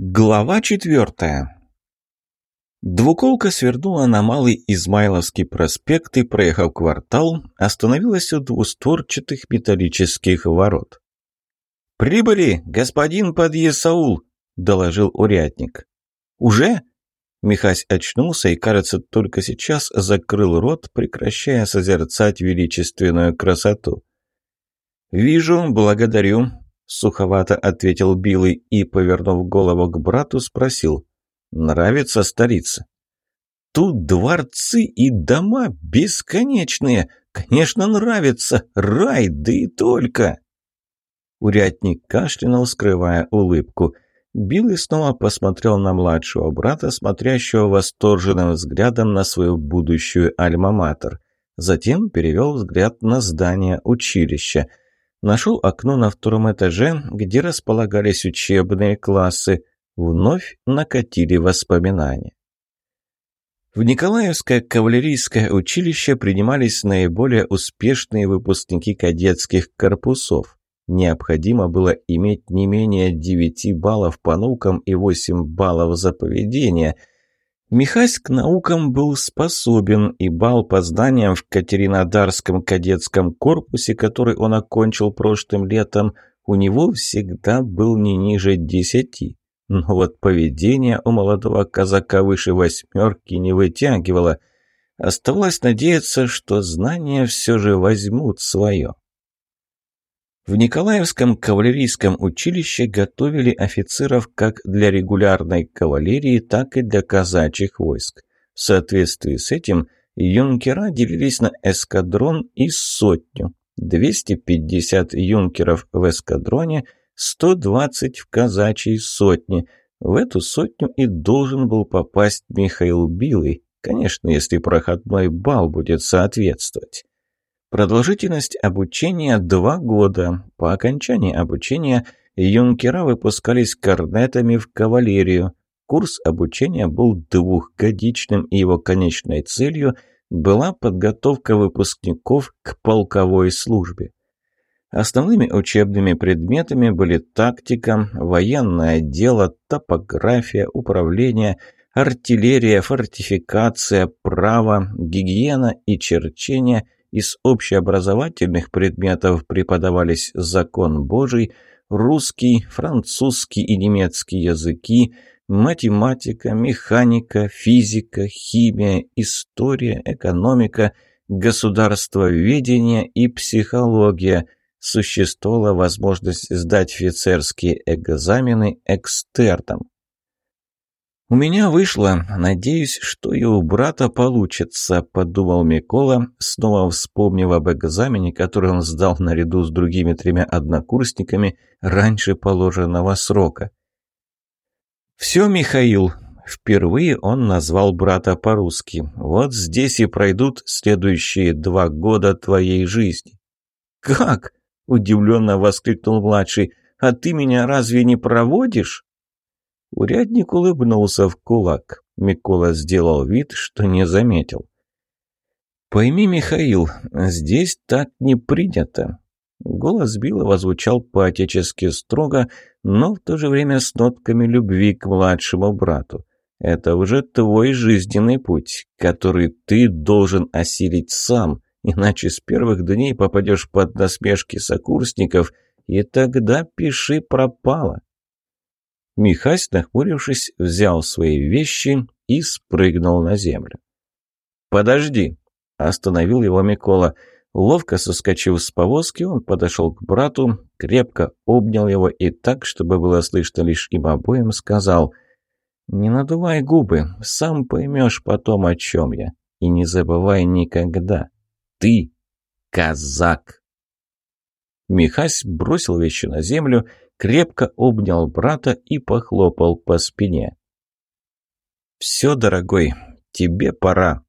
Глава четвертая. Двуколка свернула на Малый Измайловский проспект и, проехав квартал, остановилась у двустворчатых металлических ворот. «Прибыли, господин подъесаул!» – доложил урядник. «Уже?» Михась очнулся и, кажется, только сейчас закрыл рот, прекращая созерцать величественную красоту. «Вижу, благодарю», Суховато ответил Билый и, повернув голову к брату, спросил. «Нравится столица?» «Тут дворцы и дома бесконечные. Конечно, нравится. Рай, да и только!» Урядник кашлянул, скрывая улыбку. Билый снова посмотрел на младшего брата, смотрящего восторженным взглядом на свою будущую альма-матер. Затем перевел взгляд на здание училища – Нашел окно на втором этаже, где располагались учебные классы. Вновь накатили воспоминания. В Николаевское кавалерийское училище принимались наиболее успешные выпускники кадетских корпусов. Необходимо было иметь не менее 9 баллов по наукам и 8 баллов за поведение – Михась к наукам был способен, и бал по знаниям в Катеринодарском кадетском корпусе, который он окончил прошлым летом, у него всегда был не ниже десяти. Но вот поведение у молодого казака выше восьмерки не вытягивало. Оставалось надеяться, что знания все же возьмут свое. В Николаевском кавалерийском училище готовили офицеров как для регулярной кавалерии, так и для казачьих войск. В соответствии с этим юнкера делились на эскадрон и сотню. 250 юнкеров в эскадроне, 120 в казачьей сотне. В эту сотню и должен был попасть Михаил Билый, конечно, если проходной бал будет соответствовать. Продолжительность обучения – два года. По окончании обучения юнкера выпускались корнетами в кавалерию. Курс обучения был двухгодичным, и его конечной целью была подготовка выпускников к полковой службе. Основными учебными предметами были тактика, военное дело, топография, управление, артиллерия, фортификация, право, гигиена и черчение – из общеобразовательных предметов преподавались закон Божий, русский, французский и немецкий языки, математика, механика, физика, химия, история, экономика, государствоведение и психология. Существовала возможность сдать офицерские экзамены экстерном. «У меня вышло. Надеюсь, что и у брата получится», – подумал Микола, снова вспомнив об экзамене, который он сдал наряду с другими тремя однокурсниками раньше положенного срока. «Все, Михаил», – впервые он назвал брата по-русски, – «вот здесь и пройдут следующие два года твоей жизни». «Как?» – удивленно воскликнул младший. «А ты меня разве не проводишь?» Урядник улыбнулся в кулак. Микола сделал вид, что не заметил. «Пойми, Михаил, здесь так не принято». Голос Билова звучал по-отечески строго, но в то же время с нотками любви к младшему брату. «Это уже твой жизненный путь, который ты должен осилить сам, иначе с первых дней попадешь под насмешки сокурсников, и тогда пиши пропало». Михась, нахмурившись, взял свои вещи и спрыгнул на землю. «Подожди!» – остановил его Микола. Ловко соскочив с повозки, он подошел к брату, крепко обнял его и так, чтобы было слышно лишь им обоим, сказал «Не надувай губы, сам поймешь потом, о чем я. И не забывай никогда, ты казак!» Михась бросил вещи на землю крепко обнял брата и похлопал по спине. «Все, дорогой, тебе пора».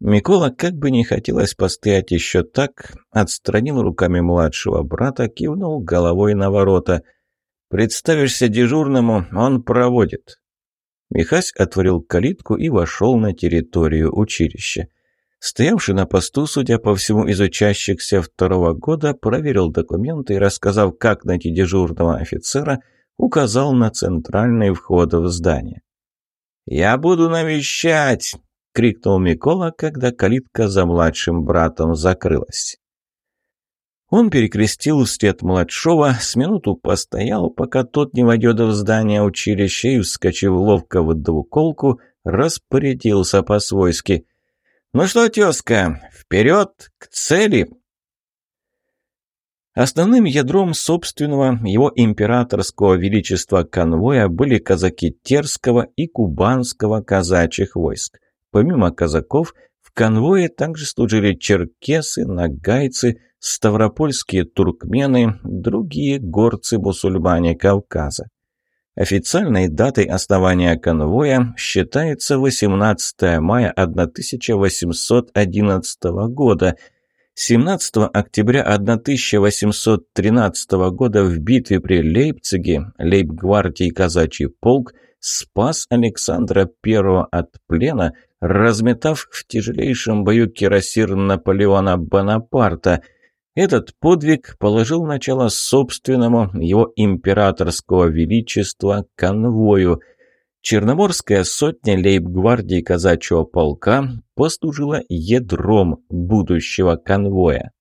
Микола, как бы не хотелось постоять еще так, отстранил руками младшего брата, кивнул головой на ворота. «Представишься дежурному, он проводит». Михась отворил калитку и вошел на территорию училища. Стоявший на посту, судя по всему, из учащихся второго года, проверил документы и, рассказав, как найти дежурного офицера, указал на центральный вход в здание. «Я буду навещать!» — крикнул Микола, когда калитка за младшим братом закрылась. Он перекрестил вслед младшего, с минуту постоял, пока тот не войдет в здание училища и, вскочив ловко в двуколку, распорядился по-свойски. «Ну что, тезка, вперед, к цели!» Основным ядром собственного его императорского величества конвоя были казаки Терского и Кубанского казачьих войск. Помимо казаков, в конвое также служили черкесы, нагайцы, ставропольские туркмены, другие горцы-мусульмане Кавказа. Официальной датой основания конвоя считается 18 мая 1811 года – 17 октября 1813 года в битве при Лейпциге лейб-гвардии казачий полк спас Александра I от плена, разметав в тяжелейшем бою кирасир Наполеона Бонапарта. Этот подвиг положил начало собственному его императорского величества конвою – Черноморская сотня лейб-гвардии казачьего полка послужила ядром будущего конвоя.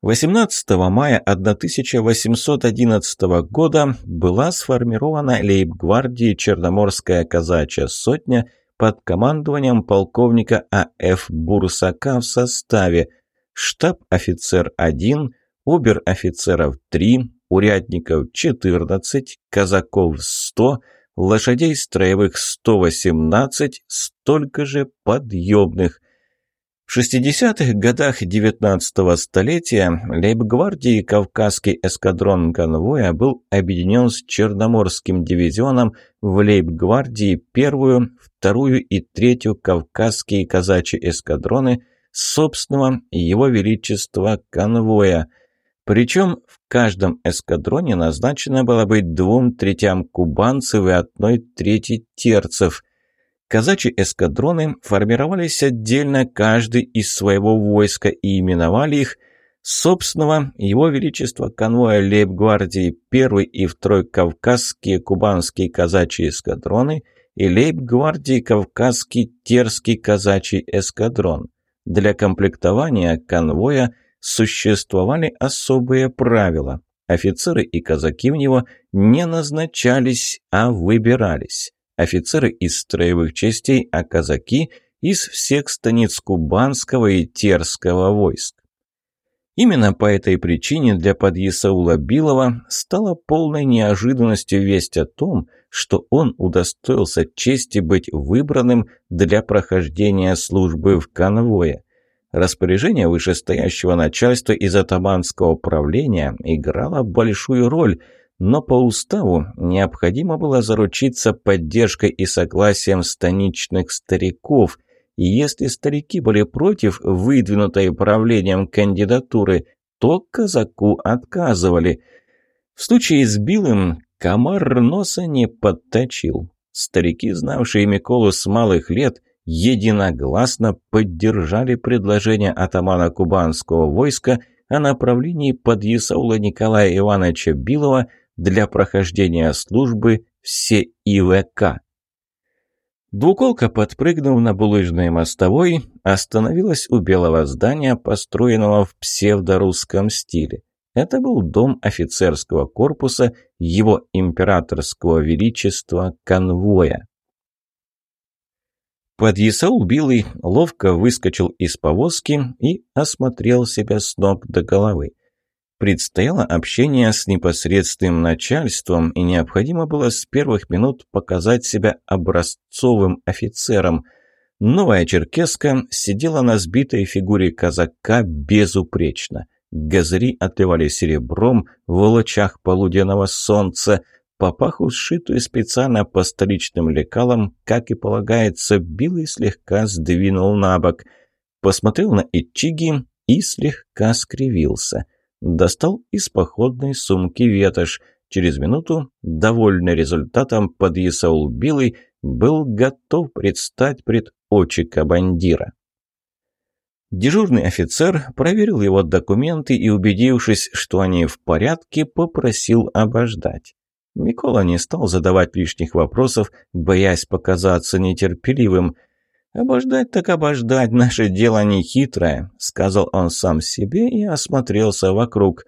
18 мая 1811 года была сформирована лейб-гвардии Черноморская казачья сотня под командованием полковника А.Ф. Бурсака в составе штаб-офицер 1, обер-офицеров 3, урядников 14, казаков 100, лошадей строевых 118, столько же подъемных. В 60-х годах 19-го столетия лейб-гвардии Кавказский эскадрон конвоя был объединен с Черноморским дивизионом в лейб-гвардии первую, вторую и третью Кавказские казачьи эскадроны собственного Его Величества конвоя – причем в каждом эскадроне назначено было быть двум третям кубанцев и одной трети терцев. Казачьи эскадроны формировались отдельно каждый из своего войска и именовали их собственного Его Величества конвоя лейб-гвардии 1 и 2 Кавказские кубанские казачьи эскадроны и лейб-гвардии Кавказский Терский казачий эскадрон. Для комплектования конвоя – существовали особые правила. Офицеры и казаки в него не назначались, а выбирались. Офицеры из строевых частей, а казаки – из всех станиц Кубанского и Терского войск. Именно по этой причине для подъясаула Билова стала полной неожиданностью весть о том, что он удостоился чести быть выбранным для прохождения службы в конвое. Распоряжение вышестоящего начальства из атаманского правления играло большую роль, но по уставу необходимо было заручиться поддержкой и согласием станичных стариков, и если старики были против выдвинутой правлением кандидатуры, то казаку отказывали. В случае с Билым комар носа не подточил. Старики, знавшие Миколу с малых лет, единогласно поддержали предложение атамана кубанского войска о направлении подъясаула Николая Ивановича Билова для прохождения службы все ИВК. Двуколка, подпрыгнув на булыжной мостовой, остановилась у белого здания, построенного в псевдорусском стиле. Это был дом офицерского корпуса его императорского величества конвоя. Подъясаул Билый ловко выскочил из повозки и осмотрел себя с ног до головы. Предстояло общение с непосредственным начальством, и необходимо было с первых минут показать себя образцовым офицером. Новая черкеска сидела на сбитой фигуре казака безупречно. Газри отливали серебром в лучах полуденного солнца – Папаху, сшитую специально по столичным лекалам, как и полагается, Билый слегка сдвинул на бок. Посмотрел на Ичиги и слегка скривился. Достал из походной сумки ветошь. Через минуту, довольный результатом, подъясаул Билый, был готов предстать пред очи командира. Дежурный офицер проверил его документы и, убедившись, что они в порядке, попросил обождать. Микола не стал задавать лишних вопросов, боясь показаться нетерпеливым. «Обождать так обождать, наше дело не хитрое», — сказал он сам себе и осмотрелся вокруг.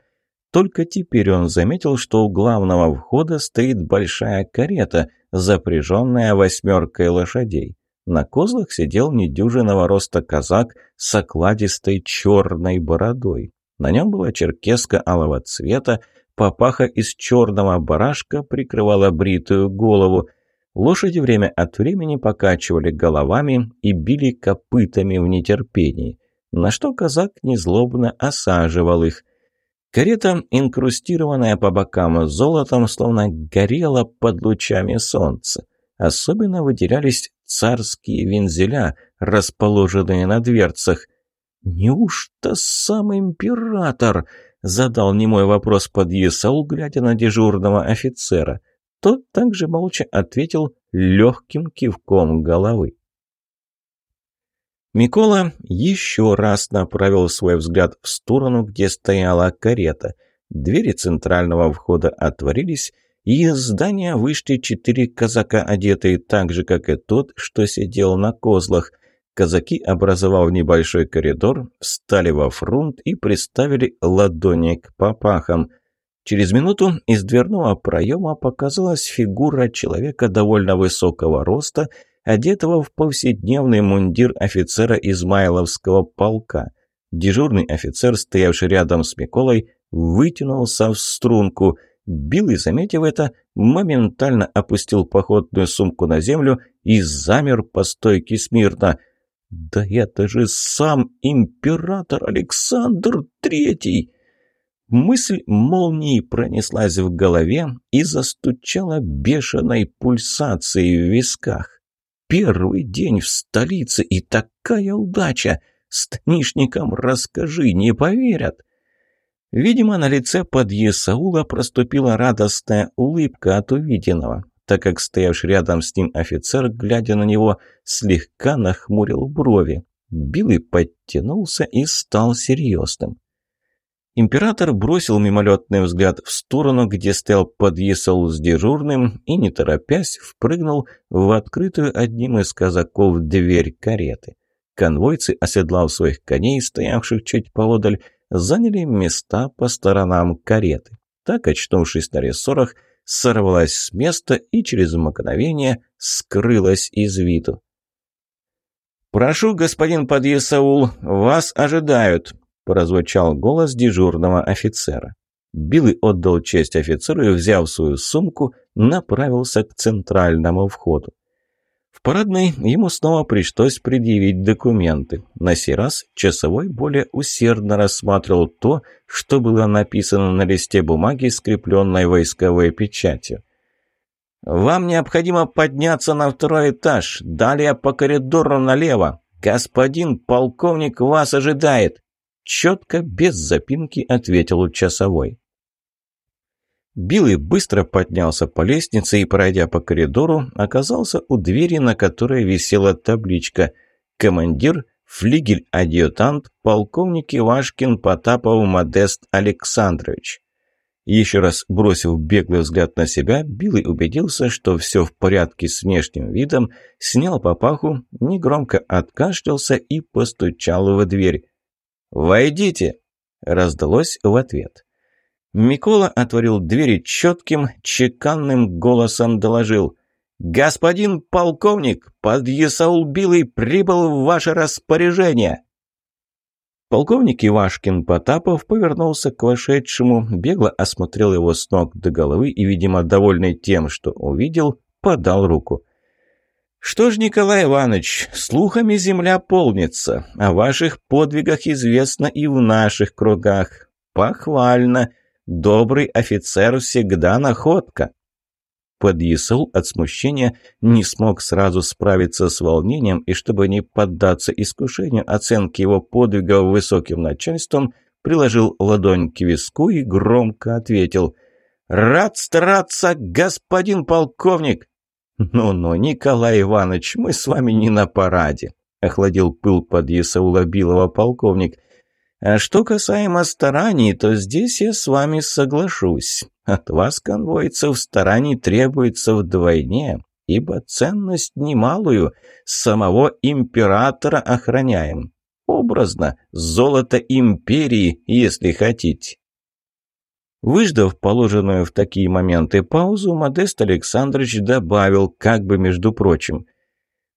Только теперь он заметил, что у главного входа стоит большая карета, запряженная восьмеркой лошадей. На козлах сидел недюжинного роста казак с окладистой черной бородой. На нем была черкеска алого цвета, папаха из черного барашка прикрывала бритую голову. Лошади время от времени покачивали головами и били копытами в нетерпении, на что казак незлобно осаживал их. Карета, инкрустированная по бокам золотом, словно горела под лучами солнца. Особенно выделялись царские вензеля, расположенные на дверцах. «Неужто сам император?» — задал немой вопрос подъясаул, глядя на дежурного офицера. Тот также молча ответил легким кивком головы. Микола еще раз направил свой взгляд в сторону, где стояла карета. Двери центрального входа отворились, и из здания вышли четыре казака, одетые так же, как и тот, что сидел на козлах. Казаки, образовав небольшой коридор, встали во фронт и приставили ладони к попахам. Через минуту из дверного проема показалась фигура человека довольно высокого роста, одетого в повседневный мундир офицера Измайловского полка. Дежурный офицер, стоявший рядом с Миколой, вытянулся в струнку – Билый, заметив это, моментально опустил походную сумку на землю и замер по стойке смирно. «Да это же сам император Александр Третий!» Мысль молнией пронеслась в голове и застучала бешеной пульсацией в висках. Первый день в столице и такая удача! Станишникам расскажи, не поверят. Видимо, на лице подъесаула проступила радостная улыбка от увиденного, так как стоявший рядом с ним офицер, глядя на него, слегка нахмурил брови. Билый подтянулся и стал серьезным. Император бросил мимолетный взгляд в сторону, где стоял подъесаул с дежурным, и, не торопясь, впрыгнул в открытую одним из казаков дверь кареты. Конвойцы, оседлав своих коней, стоявших чуть поодаль, заняли места по сторонам кареты. Так, очнувшись на рессорах, сорвалась с места и через мгновение скрылась из виду. «Прошу, господин подъясаул, вас ожидают», – прозвучал голос дежурного офицера. Билый отдал честь офицеру и, взяв свою сумку, направился к центральному входу. Парадной ему снова пришлось предъявить документы. На сей раз часовой более усердно рассматривал то, что было написано на листе бумаги, скрепленной войсковой печатью. «Вам необходимо подняться на второй этаж, далее по коридору налево. Господин полковник вас ожидает!» Четко, без запинки, ответил часовой. Билый быстро поднялся по лестнице и, пройдя по коридору, оказался у двери, на которой висела табличка «Командир, флигель-адъютант, полковник Ивашкин Потапов Модест Александрович». Еще раз бросив беглый взгляд на себя, Билый убедился, что все в порядке с внешним видом, снял папаху, негромко откашлялся и постучал в дверь. «Войдите!» – раздалось в ответ. Микола отворил двери четким, чеканным голосом доложил. «Господин полковник, подъясаул Билый прибыл в ваше распоряжение!» Полковник Ивашкин Потапов повернулся к вошедшему, бегло осмотрел его с ног до головы и, видимо, довольный тем, что увидел, подал руку. «Что ж, Николай Иванович, слухами земля полнится, о ваших подвигах известно и в наших кругах. Похвально!» Добрый офицер всегда находка. Подъясул от смущения не смог сразу справиться с волнением и, чтобы не поддаться искушению оценки его подвигов высоким начальством, приложил ладонь к виску и громко ответил «Рад стараться, господин полковник!» «Ну-ну, Николай Иванович, мы с вами не на параде!» охладил пыл под Исаула Билова полковник. «А что касаемо стараний, то здесь я с вами соглашусь. От вас, конвойцев, стараний требуется вдвойне, ибо ценность немалую, самого императора охраняем. Образно, золото империи, если хотите». Выждав положенную в такие моменты паузу, Модест Александрович добавил, как бы между прочим.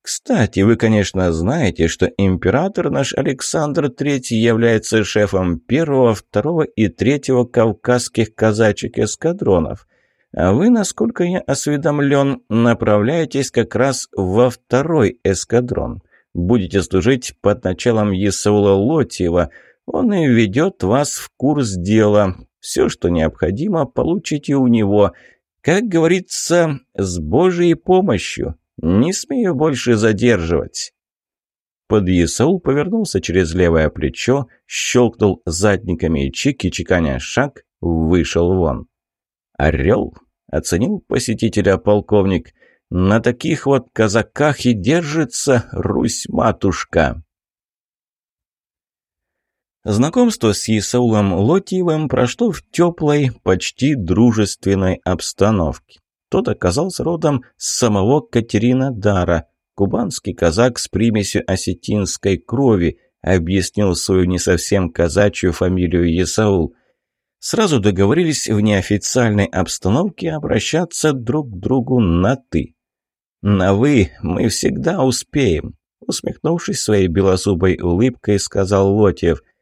«Кстати, вы, конечно, знаете, что император наш Александр III является шефом первого, второго и третьего кавказских казачьих эскадронов. А вы, насколько я осведомлен, направляетесь как раз во второй эскадрон. Будете служить под началом Исаула Лотьева. Он и введет вас в курс дела, все, что необходимо, получите у него. Как говорится, с Божьей помощью. Не смею больше задерживать». Подъясаул повернулся через левое плечо, щелкнул задниками и чики, чеканя шаг, вышел вон. «Орел?» — оценил посетителя полковник. «На таких вот казаках и держится Русь-матушка». Знакомство с Исаулом Лотиевым прошло в теплой, почти дружественной обстановке. Тот оказался родом с самого Катеринодара, кубанский казак с примесью осетинской крови, объяснил свою не совсем казачью фамилию Исаул. Сразу договорились в неофициальной обстановке обращаться друг к другу на «ты». «На «вы» мы всегда успеем», усмехнувшись своей белозубой улыбкой, сказал Лотьев –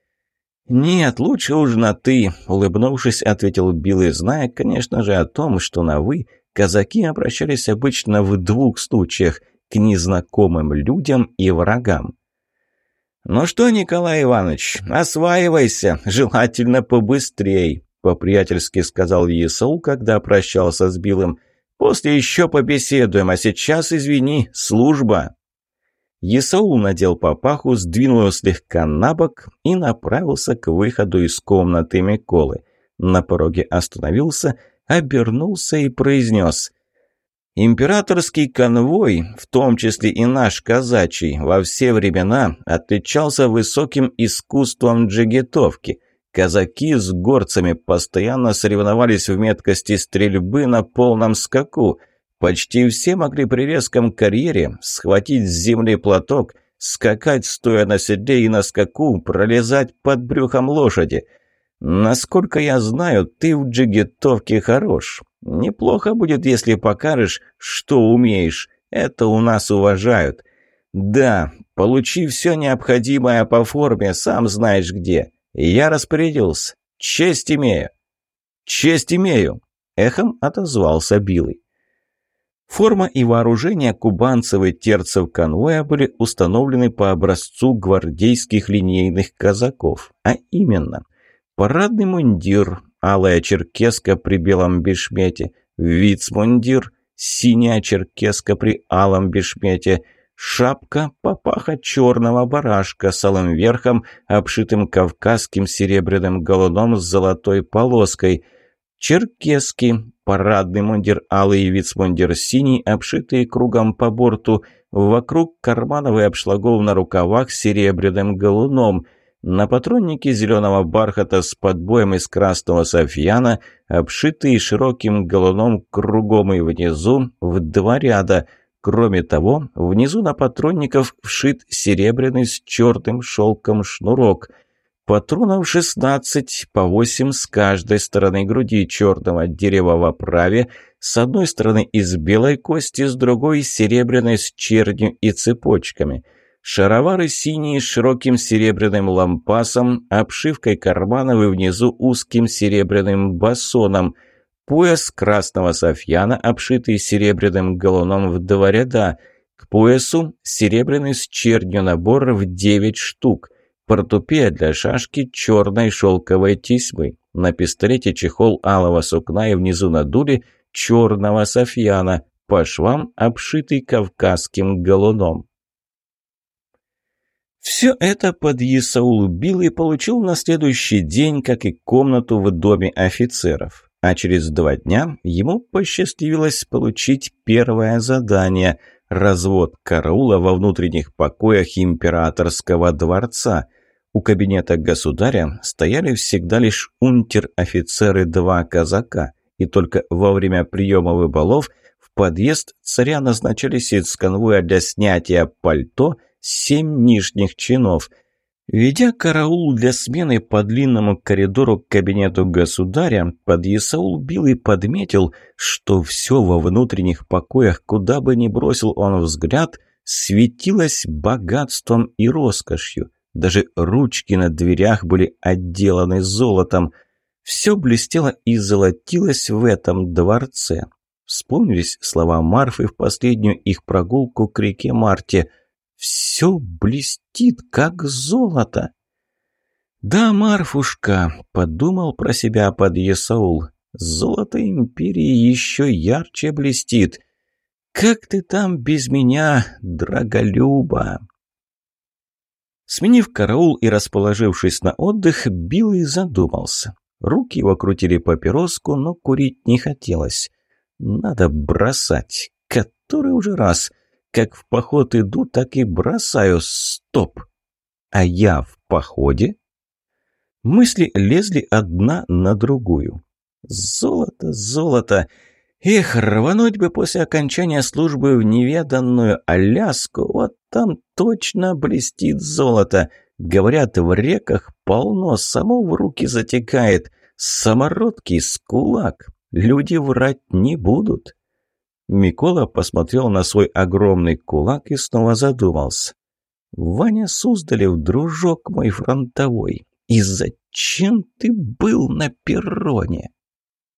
«Нет, лучше уж на «ты», — улыбнувшись, ответил Билл, зная, конечно же, о том, что на «вы» казаки обращались обычно в двух случаях — к незнакомым людям и врагам. «Ну что, Николай Иванович, осваивайся, желательно побыстрей», — по-приятельски сказал Есаул, когда прощался с Биллом. «После еще побеседуем, а сейчас, извини, служба». Есаул надел папаху, сдвинул его слегка на бок и направился к выходу из комнаты Миколы. На пороге остановился, обернулся и произнес «Императорский конвой, в том числе и наш казачий, во все времена отличался высоким искусством джигитовки». Казаки с горцами постоянно соревновались в меткости стрельбы на полном скаку – Почти все могли при резком карьере схватить с земли платок, скакать, стоя на седле и на скаку, пролезать под брюхом лошади. Насколько я знаю, ты в джигитовке хорош. Неплохо будет, если покажешь, что умеешь. Это у нас уважают. Да, получи все необходимое по форме, сам знаешь где. Я распорядился. Честь имею. Честь имею. Эхом отозвался Билый. Форма и вооружение кубанцев и терцев конвоя были установлены по образцу гвардейских линейных казаков, а именно парадный мундир, алая черкеска при белом бешмете, вицмундир, синяя черкеска при алом бешмете, шапка папаха черного барашка с алым верхом, обшитым кавказским серебряным галуном с золотой полоской, черкески, парадный мундир алый и вицмундир синий, обшитые кругом по борту, вокруг карманов обшлагов на рукавах серебряным галуном, на патроннике зеленого бархата с подбоем из красного софьяна, обшитые широким галуном кругом и внизу в два ряда. Кроме того, внизу на патронников вшит серебряный с черным шелком шнурок – Патронов 16, по 8 с каждой стороны груди черного дерева в оправе, с одной стороны из белой кости, с другой серебряной с чернью и цепочками. Шаровары синие с широким серебряным лампасом, обшивкой карманов и внизу узким серебряным басоном. Пояс красного софьяна, обшитый серебряным галуном в два ряда. К поясу серебряный с чернью набор в 9 штук портупея для шашки черной шелковой тесьмы, на пистолете чехол алого сукна и внизу на дуле черного софьяна, по швам обшитый кавказским галуном. Все это подъясаул убил и получил на следующий день, как и комнату в доме офицеров. А через два дня ему посчастливилось получить первое задание – развод караула во внутренних покоях императорского дворца. У кабинета государя стояли всегда лишь унтер-офицеры два казака, и только во время приемов и балов в подъезд царя назначались из конвоя для снятия пальто семь нижних чинов – Ведя караул для смены по длинному коридору к кабинету государя, подъясаул бил и подметил, что все во внутренних покоях, куда бы ни бросил он взгляд, светилось богатством и роскошью. Даже ручки на дверях были отделаны золотом. Все блестело и золотилось в этом дворце. Вспомнились слова Марфы в последнюю их прогулку к реке Марте – все блестит, как золото. «Да, Марфушка», — подумал про себя подъясаул, — «золото империи еще ярче блестит. Как ты там без меня, драголюба?» Сменив караул и расположившись на отдых, Билый задумался. Руки его крутили папироску, но курить не хотелось. Надо бросать. Который уже раз — как в поход иду, так и бросаю. Стоп! А я в походе? Мысли лезли одна на другую. Золото, золото! Эх, рвануть бы после окончания службы в неведанную Аляску, вот там точно блестит золото. Говорят, в реках полно, само в руки затекает. Самородки с кулак. Люди врать не будут. Микола посмотрел на свой огромный кулак и снова задумался. «Ваня Суздалев, дружок мой фронтовой, и зачем ты был на перроне?»